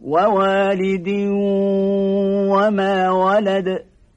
ووالد وما ولد